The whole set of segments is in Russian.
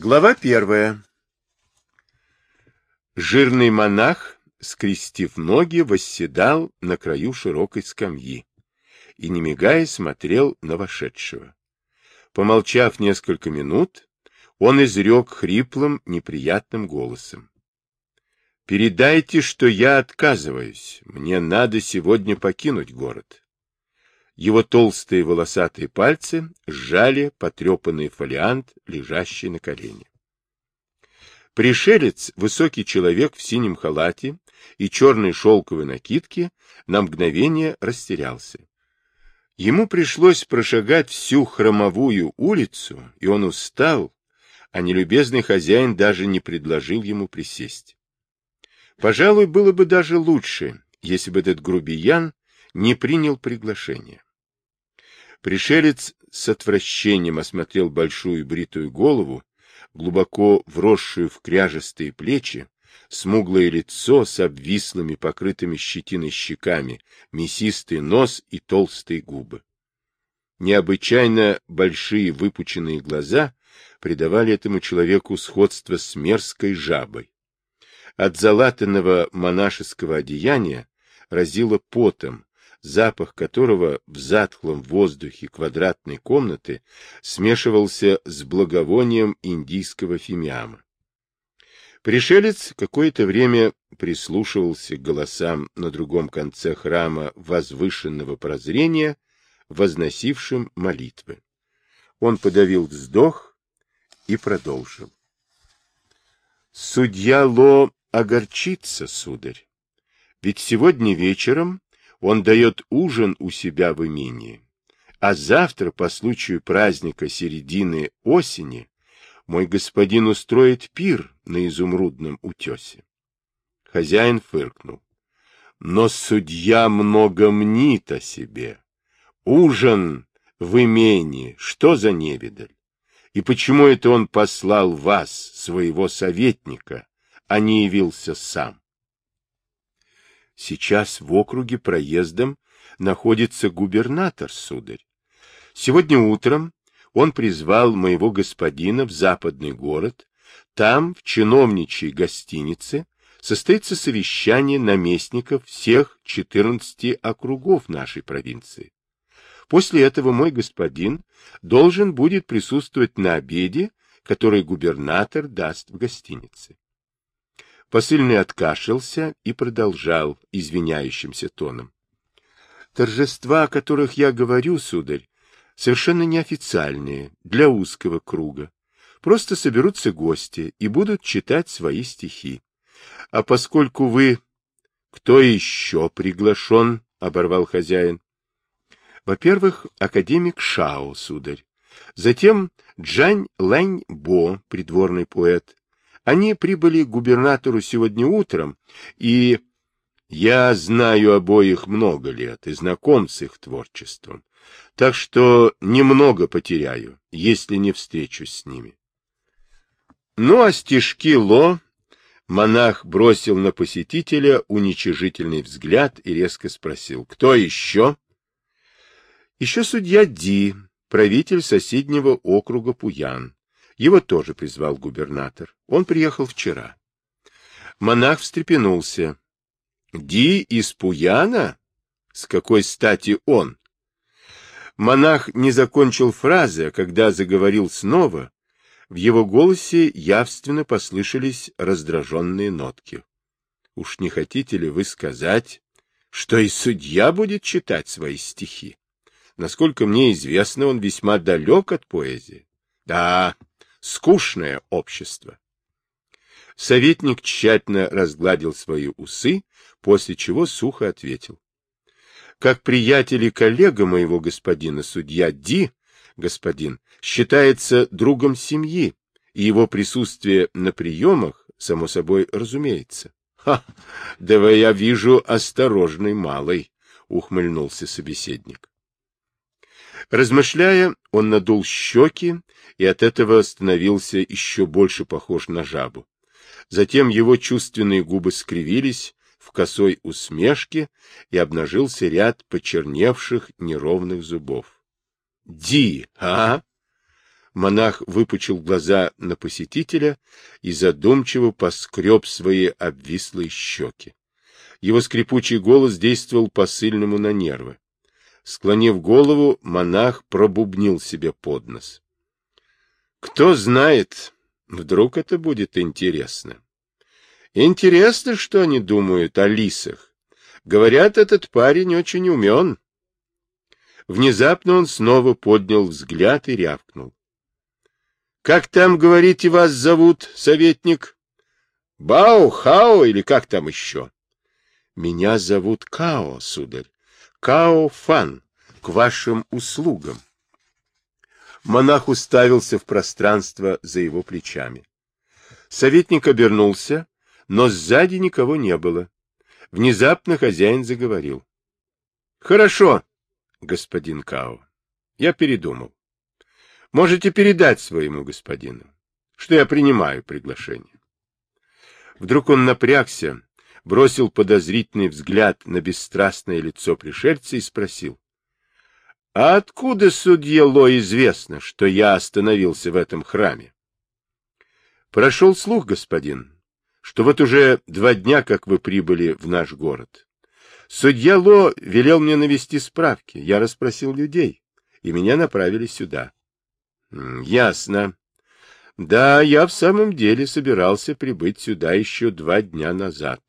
Глава первая. Жирный монах, скрестив ноги, восседал на краю широкой скамьи и, не мигая, смотрел на вошедшего. Помолчав несколько минут, он изрек хриплым, неприятным голосом. «Передайте, что я отказываюсь. Мне надо сегодня покинуть город». Его толстые волосатые пальцы сжали потрепанный фолиант, лежащий на колене. Пришелец, высокий человек в синем халате и черной шелковой накидке, на мгновение растерялся. Ему пришлось прошагать всю хромовую улицу, и он устал, а нелюбезный хозяин даже не предложил ему присесть. Пожалуй, было бы даже лучше, если бы этот грубиян не принял приглашение. Пришелец с отвращением осмотрел большую бритую голову, глубоко вросшую в кряжестые плечи, смуглое лицо с обвислыми, покрытыми щетиной щеками, мясистый нос и толстые губы. Необычайно большие выпученные глаза придавали этому человеку сходство с мерзкой жабой. От залатанного монашеского одеяния разило потом, запах которого в затхлом воздухе квадратной комнаты смешивался с благовонием индийского фимиама. Пришелец какое-то время прислушивался к голосам на другом конце храма возвышенного прозрения, возносившим молитвы. Он подавил вздох и продолжил. Судья Ло огорчится, сударь, ведь сегодня вечером он дает ужин у себя в имении, а завтра, по случаю праздника середины осени, мой господин устроит пир на изумрудном утесе. Хозяин фыркнул. Но судья много мнит о себе. Ужин в имении, что за невидаль? И почему это он послал вас, своего советника, а не явился сам? Сейчас в округе проездом находится губернатор, сударь. Сегодня утром он призвал моего господина в западный город. Там, в чиновничьей гостинице, состоится совещание наместников всех 14 округов нашей провинции. После этого мой господин должен будет присутствовать на обеде, который губернатор даст в гостинице. Посыльный откашлялся и продолжал извиняющимся тоном. Торжества, о которых я говорю, сударь, совершенно неофициальные, для узкого круга. Просто соберутся гости и будут читать свои стихи. А поскольку вы... Кто еще приглашен? — оборвал хозяин. Во-первых, академик Шао, сударь. Затем Джань Лэнь Бо, придворный поэт. Они прибыли к губернатору сегодня утром, и я знаю обоих много лет и знаком с их творчеством, так что немного потеряю, если не встречусь с ними. Ну, а стишки Ло монах бросил на посетителя уничижительный взгляд и резко спросил, кто еще? Еще судья Ди, правитель соседнего округа Пуян. Его тоже призвал губернатор. Он приехал вчера. Монах встрепенулся. Ди из Пуяна? С какой стати он? Монах не закончил фразы, а когда заговорил снова, в его голосе явственно послышались раздраженные нотки. Уж не хотите ли вы сказать, что и судья будет читать свои стихи? Насколько мне известно, он весьма далек от поэзии. Да, скучное общество. Советник тщательно разгладил свои усы, после чего сухо ответил. Как приятель и коллега моего господина судья Ди, господин, считается другом семьи, и его присутствие на приемах, само собой, разумеется. — Ха! Да я вижу, осторожный малый, — ухмыльнулся собеседник. Размышляя, он надул щеки и от этого становился еще больше похож на жабу. Затем его чувственные губы скривились в косой усмешке и обнажился ряд почерневших неровных зубов. — Ди, а? Монах выпучил глаза на посетителя и задумчиво поскреб свои обвислые щеки. Его скрипучий голос действовал посыльному на нервы. Склонив голову, монах пробубнил себе под нос. Кто знает, вдруг это будет интересно. Интересно, что они думают о лисах. Говорят, этот парень очень умен. Внезапно он снова поднял взгляд и рявкнул. — Как там, говорите, вас зовут, советник? Бао, Хао или как там еще? — Меня зовут Као, сударь. Као Фан, к вашим услугам. Монах уставился в пространство за его плечами. Советник обернулся, но сзади никого не было. Внезапно хозяин заговорил. — Хорошо, господин Као, я передумал. Можете передать своему господину, что я принимаю приглашение. Вдруг он напрягся, бросил подозрительный взгляд на бесстрастное лицо пришельца и спросил. А откуда судье Ло известно, что я остановился в этом храме? Прошел слух, господин, что вот уже два дня, как вы прибыли в наш город. Судья Ло велел мне навести справки. Я расспросил людей, и меня направили сюда. Ясно. Да, я в самом деле собирался прибыть сюда еще два дня назад,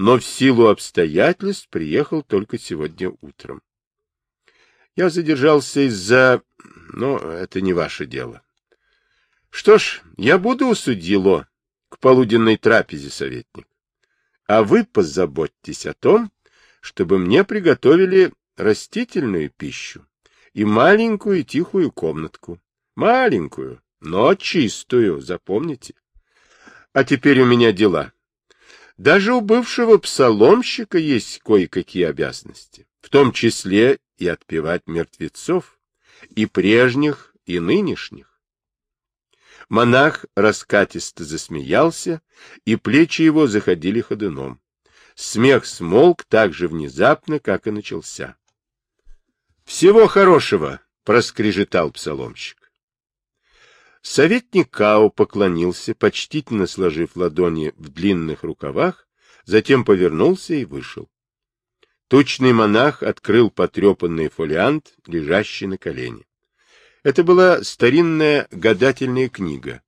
но в силу обстоятельств приехал только сегодня утром. Я задержался из-за... Но это не ваше дело. Что ж, я буду у судьи Ло к полуденной трапезе, советник. А вы позаботьтесь о том, чтобы мне приготовили растительную пищу и маленькую тихую комнатку. Маленькую, но чистую, запомните. А теперь у меня дела. Даже у бывшего псаломщика есть кое-какие обязанности, в том числе и отпевать мертвецов, и прежних, и нынешних. Монах раскатисто засмеялся, и плечи его заходили ходуном. Смех смолк так же внезапно, как и начался. — Всего хорошего! — проскрежетал псаломщик. Советник Као поклонился, почтительно сложив ладони в длинных рукавах, затем повернулся и вышел. Тучный монах открыл потрепанный фолиант, лежащий на колене. Это была старинная гадательная книга.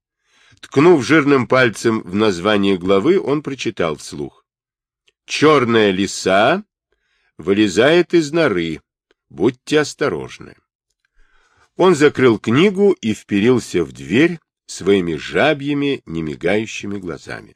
Ткнув жирным пальцем в название главы, он прочитал вслух. «Черная лиса вылезает из норы. Будьте осторожны». Он закрыл книгу и вперился в дверь своими жабьими, немигающими глазами.